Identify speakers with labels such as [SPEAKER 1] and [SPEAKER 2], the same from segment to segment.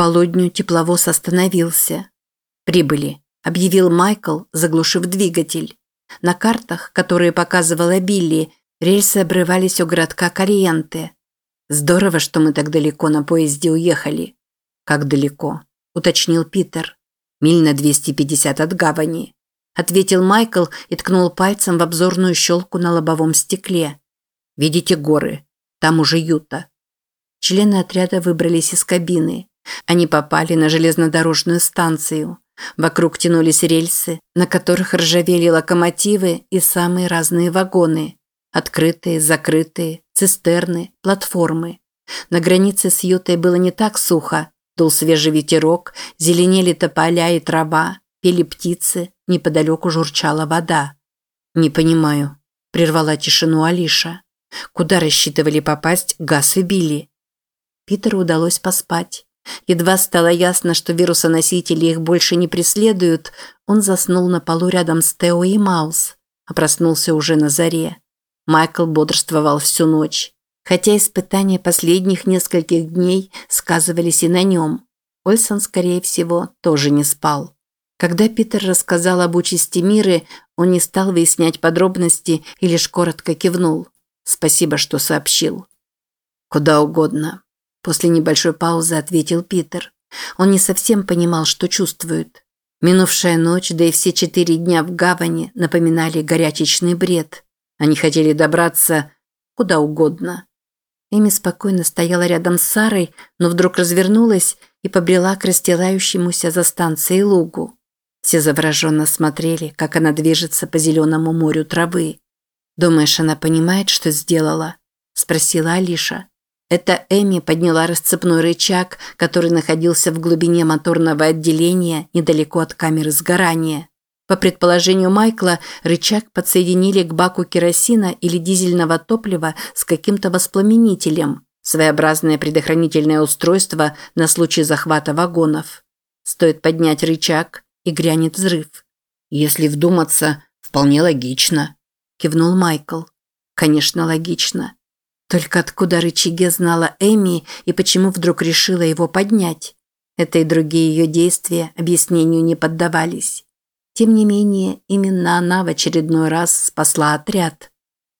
[SPEAKER 1] полудню тепловоз остановился. «Прибыли», – объявил Майкл, заглушив двигатель. На картах, которые показывала Билли, рельсы обрывались у городка Калиенте. «Здорово, что мы так далеко на поезде уехали». «Как далеко?» – уточнил Питер. «Миль на 250 от гавани», – ответил Майкл и ткнул пальцем в обзорную щелку на лобовом стекле. «Видите горы? Там уже Юта». Члены отряда выбрались из кабины. Они попали на железнодорожную станцию. Вокруг тянулись рельсы, на которых ржавели локомотивы и самые разные вагоны. Открытые, закрытые, цистерны, платформы. На границе с Ютой было не так сухо. Дул свежий ветерок, зеленели тополя и трава, пели птицы, неподалеку журчала вода. «Не понимаю», – прервала тишину Алиша. «Куда рассчитывали попасть Гас и Билли?» Питеру удалось поспать. Едва стало ясно, что вирусоносители их больше не преследуют, он заснул на полу рядом с Тео и Маус, а проснулся уже на заре. Майкл бодрствовал всю ночь, хотя испытания последних нескольких дней сказывались и на нем. Ольсон, скорее всего, тоже не спал. Когда Питер рассказал об участи Миры, он не стал выяснять подробности и лишь коротко кивнул. «Спасибо, что сообщил». «Куда угодно», После небольшой паузы ответил Питер. Он не совсем понимал, что чувствует. Минувшая ночь, да и все четыре дня в гавани напоминали горячечный бред. Они хотели добраться куда угодно. Эми спокойно стояла рядом с Сарой, но вдруг развернулась и побрела к расстилающемуся за станцией лугу. Все завороженно смотрели, как она движется по зеленому морю травы. «Думаешь, она понимает, что сделала?» – спросила Алиша. Это Эми подняла расцепной рычаг, который находился в глубине моторного отделения недалеко от камеры сгорания. По предположению Майкла, рычаг подсоединили к баку керосина или дизельного топлива с каким-то воспламенителем, своеобразное предохранительное устройство на случай захвата вагонов. Стоит поднять рычаг, и грянет взрыв. Если вдуматься, вполне логично, кивнул Майкл. Конечно, логично. Только откуда рычаги знала Эми и почему вдруг решила его поднять? Это и другие ее действия объяснению не поддавались. Тем не менее, именно она в очередной раз спасла отряд.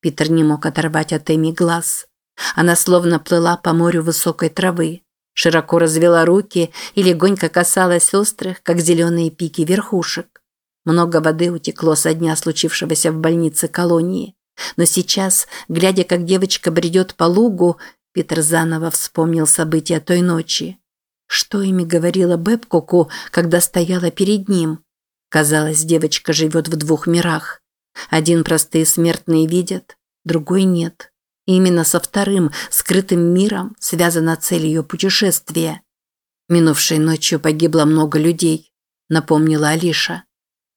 [SPEAKER 1] Питер не мог оторвать от Эми глаз. Она словно плыла по морю высокой травы, широко развела руки и легонько касалась острых, как зеленые пики верхушек. Много воды утекло со дня случившегося в больнице колонии. Но сейчас, глядя, как девочка бредет по лугу, Питер заново вспомнил события той ночи. Что ими говорила Бэбкоку, когда стояла перед ним? Казалось, девочка живет в двух мирах. Один простые смертные видят, другой нет. И именно со вторым, скрытым миром, связана цель ее путешествия. Минувшей ночью погибло много людей, напомнила Алиша.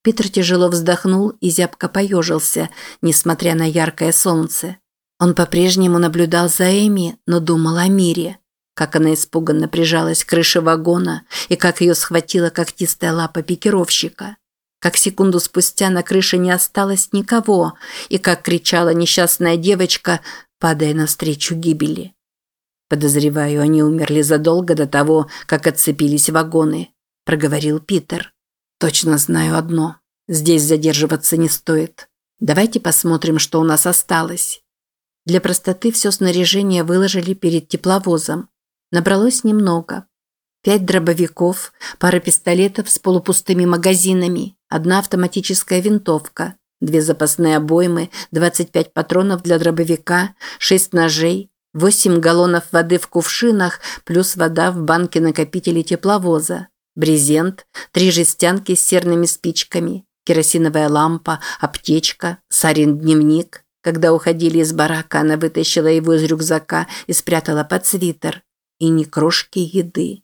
[SPEAKER 1] Питер тяжело вздохнул и зябко поежился, несмотря на яркое солнце. Он по-прежнему наблюдал за Эми, но думал о мире. Как она испуганно прижалась к крыше вагона и как ее схватила когтистая лапа пикировщика. Как секунду спустя на крыше не осталось никого, и как кричала несчастная девочка, падая навстречу гибели. «Подозреваю, они умерли задолго до того, как отцепились вагоны», – проговорил Питер. Точно знаю одно. Здесь задерживаться не стоит. Давайте посмотрим, что у нас осталось. Для простоты все снаряжение выложили перед тепловозом. Набралось немного. Пять дробовиков, пара пистолетов с полупустыми магазинами, одна автоматическая винтовка, две запасные обоймы, 25 патронов для дробовика, шесть ножей, восемь галлонов воды в кувшинах, плюс вода в банке-накопителе тепловоза брезент, три жестянки с серными спичками, керосиновая лампа, аптечка, Сарин дневник. Когда уходили из барака, она вытащила его из рюкзака и спрятала под свитер. И ни крошки еды.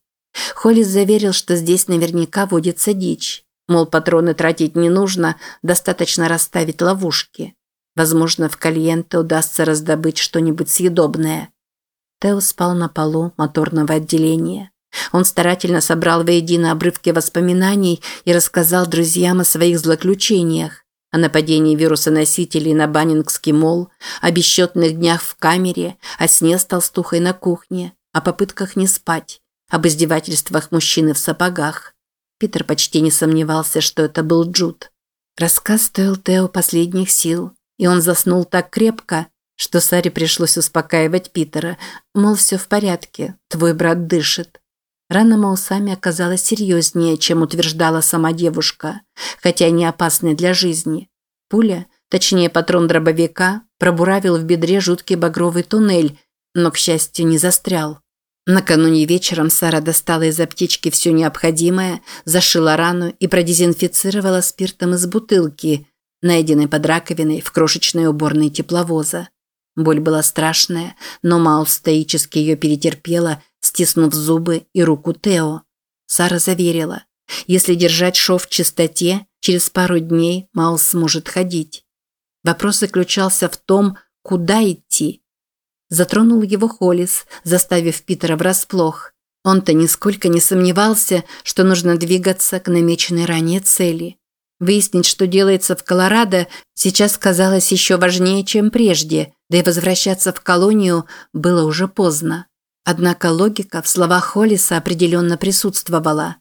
[SPEAKER 1] Холлис заверил, что здесь наверняка водится дичь. Мол, патроны тратить не нужно, достаточно расставить ловушки. Возможно, в Кальенте удастся раздобыть что-нибудь съедобное. Тео спал на полу моторного отделения. Он старательно собрал воедино обрывки воспоминаний и рассказал друзьям о своих злоключениях, о нападении вирусоносителей на Баннингский мол, о бесчетных днях в камере, о сне с толстухой на кухне, о попытках не спать, об издевательствах мужчины в сапогах. Питер почти не сомневался, что это был Джуд. Рассказ стоил Тео последних сил, и он заснул так крепко, что Саре пришлось успокаивать Питера, мол, все в порядке, твой брат дышит. Рана Маусами оказалась серьезнее, чем утверждала сама девушка, хотя не опасной для жизни. Пуля, точнее патрон дробовика, пробуравил в бедре жуткий багровый туннель, но, к счастью, не застрял. Накануне вечером Сара достала из аптечки все необходимое, зашила рану и продезинфицировала спиртом из бутылки, найденной под раковиной в крошечной уборной тепловоза. Боль была страшная, но Маус стоически ее перетерпела, стиснув зубы и руку Тео. Сара заверила, если держать шов в чистоте, через пару дней Маус сможет ходить. Вопрос заключался в том, куда идти. Затронул его Холлис, заставив Питера врасплох. Он-то нисколько не сомневался, что нужно двигаться к намеченной ранее цели. Выяснить, что делается в Колорадо, сейчас казалось еще важнее, чем прежде, да и возвращаться в колонию было уже поздно. Однако логика в словах Холлиса определенно присутствовала.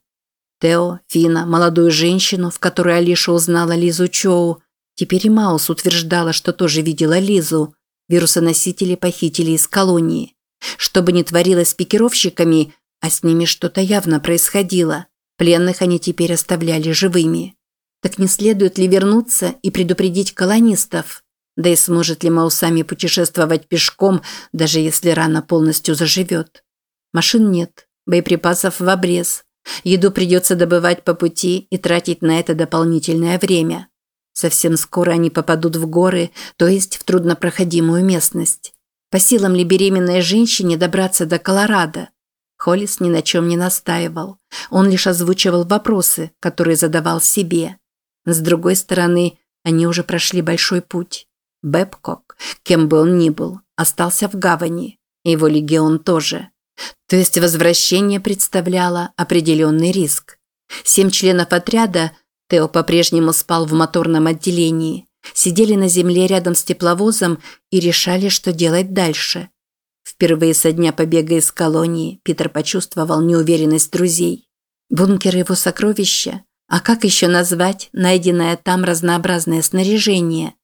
[SPEAKER 1] Тео, Фина, молодую женщину, в которой Алиша узнала Лизу Чоу, теперь и Маус утверждала, что тоже видела Лизу. Вирусоносители похитили из колонии. Что бы ни творилось с пикировщиками, а с ними что-то явно происходило. Пленных они теперь оставляли живыми. Так не следует ли вернуться и предупредить колонистов? Да и сможет ли Маусами путешествовать пешком, даже если рана полностью заживет? Машин нет, боеприпасов в обрез. Еду придется добывать по пути и тратить на это дополнительное время. Совсем скоро они попадут в горы, то есть в труднопроходимую местность. По силам ли беременной женщине добраться до Колорадо? Холлис ни на чем не настаивал. Он лишь озвучивал вопросы, которые задавал себе. С другой стороны, они уже прошли большой путь. Бэбкок, кем бы он ни был, остался в гавани. Его легион тоже. То есть возвращение представляло определенный риск. Семь членов отряда, Тео по-прежнему спал в моторном отделении, сидели на земле рядом с тепловозом и решали, что делать дальше. Впервые со дня побега из колонии Питер почувствовал неуверенность друзей. Бункер его сокровища а как еще назвать найденное там разнообразное снаряжение?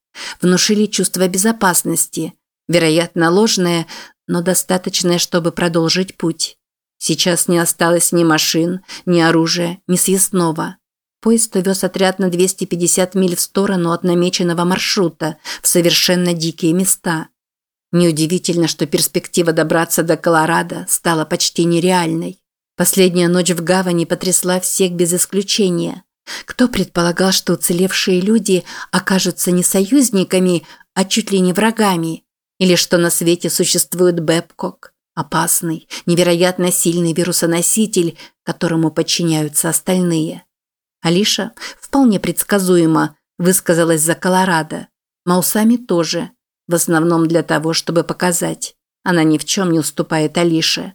[SPEAKER 1] Внушили чувство безопасности, вероятно, ложное, но достаточное, чтобы продолжить путь. Сейчас не осталось ни машин, ни оружия, ни съестного. Поезд увез отряд на 250 миль в сторону от намеченного маршрута, в совершенно дикие места. Неудивительно, что перспектива добраться до Колорадо стала почти нереальной. Последняя ночь в гавани потрясла всех без исключения. Кто предполагал, что уцелевшие люди окажутся не союзниками, а чуть ли не врагами? Или что на свете существует Бэбкок, опасный, невероятно сильный вирусоноситель, которому подчиняются остальные? Алиша вполне предсказуемо высказалась за Колорадо. Маусами тоже, в основном для того, чтобы показать. Она ни в чем не уступает Алише.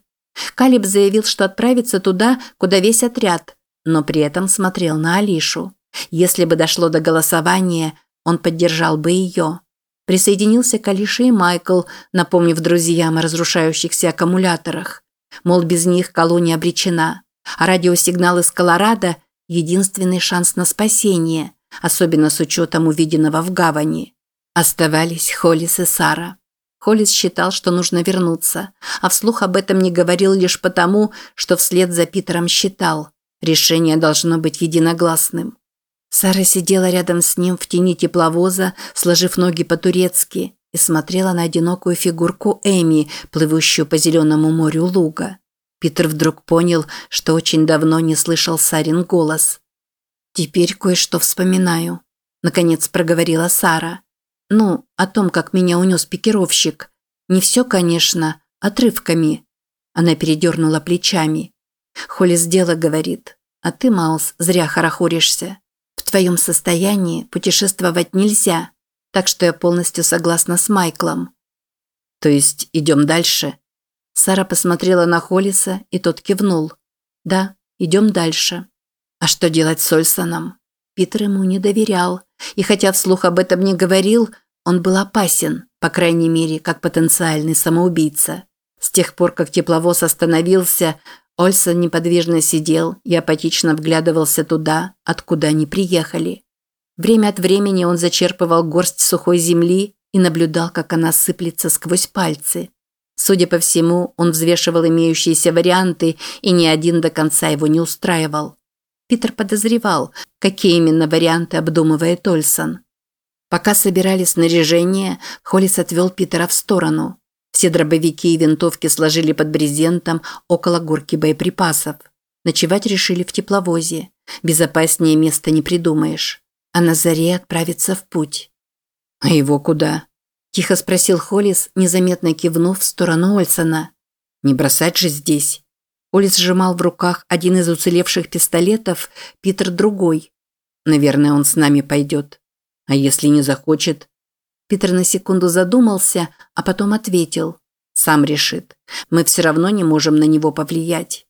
[SPEAKER 1] Калиб заявил, что отправится туда, куда весь отряд, но при этом смотрел на Алишу. Если бы дошло до голосования, он поддержал бы ее. Присоединился к Алише и Майкл, напомнив друзьям о разрушающихся аккумуляторах. Мол, без них колония обречена. А радиосигнал из Колорадо – единственный шанс на спасение, особенно с учетом увиденного в гавани. Оставались Холлис и Сара. Холлис считал, что нужно вернуться, а вслух об этом не говорил лишь потому, что вслед за Питером считал. Решение должно быть единогласным. Сара сидела рядом с ним в тени тепловоза, сложив ноги по-турецки, и смотрела на одинокую фигурку Эми, плывущую по зеленому морю луга. Питер вдруг понял, что очень давно не слышал Сарин голос. «Теперь кое-что вспоминаю», – наконец проговорила Сара. Ну, о том, как меня унес пикировщик. Не все, конечно, отрывками. Она передернула плечами. Холлис дело говорит. А ты, Маус, зря хорохоришься. В твоем состоянии путешествовать нельзя. Так что я полностью согласна с Майклом. То есть идем дальше? Сара посмотрела на Холлиса, и тот кивнул. Да, идем дальше. А что делать с Ольсоном? Питер ему не доверял, и хотя вслух об этом не говорил, он был опасен, по крайней мере, как потенциальный самоубийца. С тех пор, как тепловоз остановился, Ольсон неподвижно сидел и апатично вглядывался туда, откуда они приехали. Время от времени он зачерпывал горсть сухой земли и наблюдал, как она сыплется сквозь пальцы. Судя по всему, он взвешивал имеющиеся варианты, и ни один до конца его не устраивал. Питер подозревал, какие именно варианты обдумывает Ольсон. Пока собирали снаряжение, Холлис отвел Питера в сторону. Все дробовики и винтовки сложили под брезентом около горки боеприпасов. Ночевать решили в тепловозе. Безопаснее места не придумаешь. А на заре отправиться в путь. «А его куда?» – тихо спросил Холлис, незаметно кивнув в сторону Ольсона. «Не бросать же здесь». Олис сжимал в руках один из уцелевших пистолетов, Питер другой. «Наверное, он с нами пойдет». А если не захочет? Питер на секунду задумался, а потом ответил. Сам решит. Мы все равно не можем на него повлиять.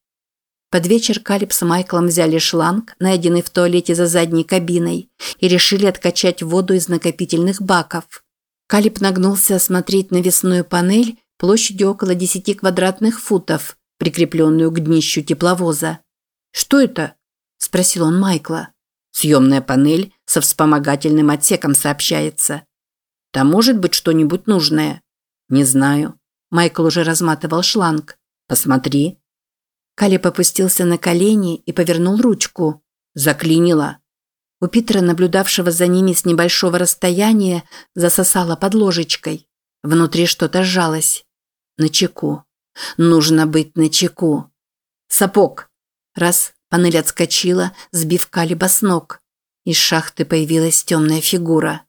[SPEAKER 1] Под вечер Калиб с Майклом взяли шланг, найденный в туалете за задней кабиной, и решили откачать воду из накопительных баков. Калиб нагнулся осмотреть навесную панель площадью около 10 квадратных футов, прикрепленную к днищу тепловоза. «Что это?» – спросил он Майкла. Съемная панель со вспомогательным отсеком сообщается. Там может быть что-нибудь нужное? Не знаю. Майкл уже разматывал шланг. Посмотри. Кали попустился на колени и повернул ручку. Заклинило. У Питера, наблюдавшего за ними с небольшого расстояния, засосало под ложечкой. Внутри что-то сжалось. На чеку. Нужно быть на чеку. Сапог. Раз, Панель отскочила, сбив Калиба с ног. Из шахты появилась темная фигура.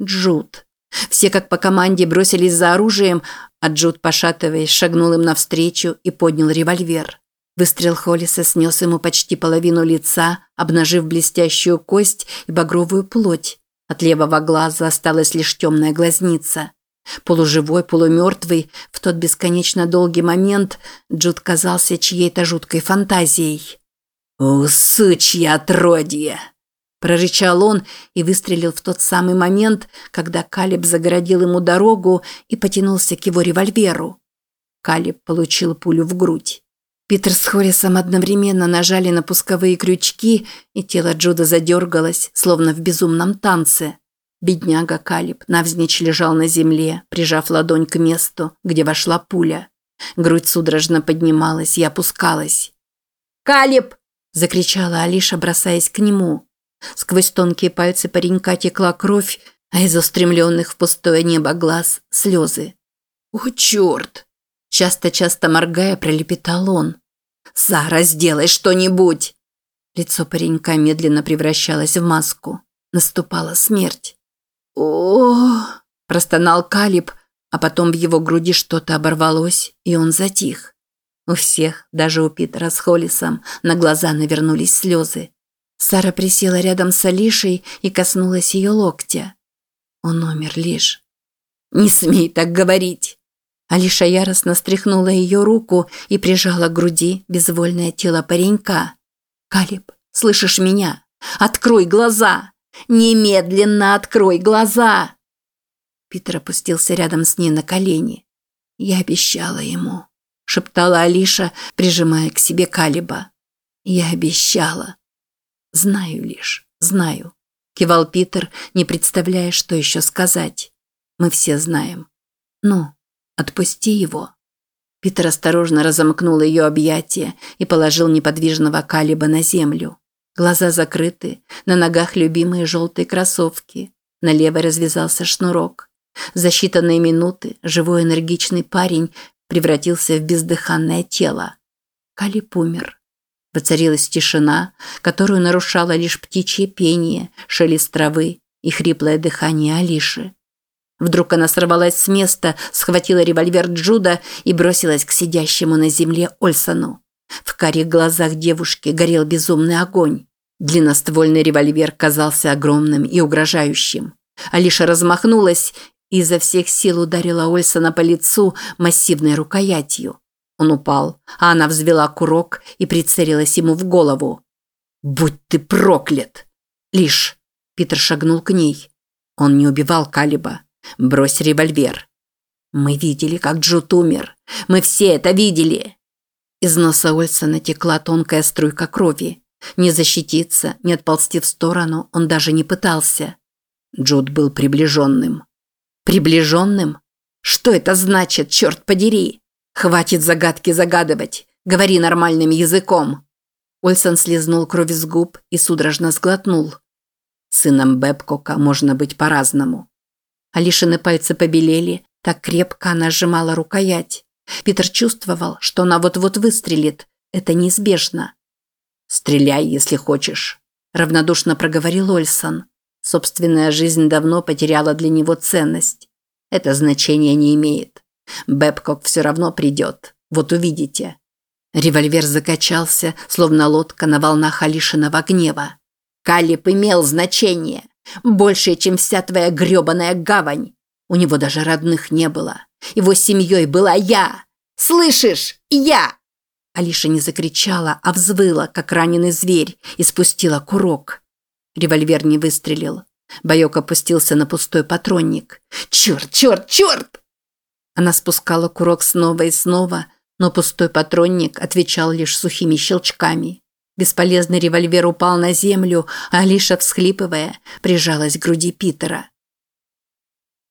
[SPEAKER 1] Джуд. Все как по команде бросились за оружием, а Джуд, пошатываясь, шагнул им навстречу и поднял револьвер. Выстрел Холлиса снес ему почти половину лица, обнажив блестящую кость и багровую плоть. От левого глаза осталась лишь темная глазница. Полуживой, полумертвый, в тот бесконечно долгий момент Джуд казался чьей-то жуткой фантазией. «О, сучья отродье!» Прорычал он и выстрелил в тот самый момент, когда Калиб загородил ему дорогу и потянулся к его револьверу. Калиб получил пулю в грудь. Питер с Хорисом одновременно нажали на пусковые крючки, и тело Джуда задергалось, словно в безумном танце. Бедняга Калиб навзничь лежал на земле, прижав ладонь к месту, где вошла пуля. Грудь судорожно поднималась и опускалась. «Калиб!» закричала Алиша, бросаясь к нему. Сквозь тонкие пальцы паренька текла кровь, а из устремленных в пустое небо глаз – слезы. «О, черт!» Часто-часто моргая, пролепетал он. «Сара, сделай что-нибудь!» Лицо паренька медленно превращалось в маску. Наступала смерть. о простонал Калиб, а потом в его груди что-то оборвалось, и он затих. У всех, даже у Питера с Холлисом, на глаза навернулись слезы. Сара присела рядом с Алишей и коснулась ее локтя. Он умер лишь. «Не смей так говорить!» Алиша яростно стряхнула ее руку и прижала к груди безвольное тело паренька. «Калиб, слышишь меня? Открой глаза! Немедленно открой глаза!» Питер опустился рядом с ней на колени. Я обещала ему. – шептала Алиша, прижимая к себе Калиба. «Я обещала». «Знаю лишь, знаю», – кивал Питер, не представляя, что еще сказать. «Мы все знаем. Ну, отпусти его». Питер осторожно разомкнул ее объятия и положил неподвижного Калиба на землю. Глаза закрыты, на ногах любимые желтые кроссовки. На левой развязался шнурок. За считанные минуты живой энергичный парень превратился в бездыханное тело. Калип умер. Воцарилась тишина, которую нарушало лишь птичье пение, шелест травы и хриплое дыхание Алиши. Вдруг она сорвалась с места, схватила револьвер Джуда и бросилась к сидящему на земле Ольсону. В карих глазах девушки горел безумный огонь. Длинноствольный револьвер казался огромным и угрожающим. Алиша размахнулась и изо всех сил ударила Ольсона по лицу массивной рукоятью. Он упал, а она взвела курок и прицелилась ему в голову. «Будь ты проклят!» «Лишь!» Питер шагнул к ней. Он не убивал Калиба. «Брось револьвер!» «Мы видели, как Джут умер. Мы все это видели!» Из носа Ольсона текла тонкая струйка крови. Не защититься, не отползти в сторону он даже не пытался. Джуд был приближенным. Приближенным? Что это значит, черт подери? Хватит загадки загадывать. Говори нормальным языком. Ольсон слезнул кровь с губ и судорожно сглотнул. Сыном Бэбкока можно быть по-разному. Алишины пальцы побелели, так крепко она сжимала рукоять. Питер чувствовал, что она вот-вот выстрелит. Это неизбежно. «Стреляй, если хочешь», – равнодушно проговорил Ольсон. Собственная жизнь давно потеряла для него ценность. Это значение не имеет. Бэбкок все равно придет. Вот увидите. Револьвер закачался, словно лодка на волнах Алишиного гнева. Калип имел значение. Больше, чем вся твоя грёбаная гавань. У него даже родных не было. Его семьей была я. Слышишь? Я!» Алиша не закричала, а взвыла, как раненый зверь, и спустила курок. Револьвер не выстрелил. Боек опустился на пустой патронник. «Черт, черт, черт!» Она спускала курок снова и снова, но пустой патронник отвечал лишь сухими щелчками. Бесполезный револьвер упал на землю, а Алиша, всхлипывая, прижалась к груди Питера.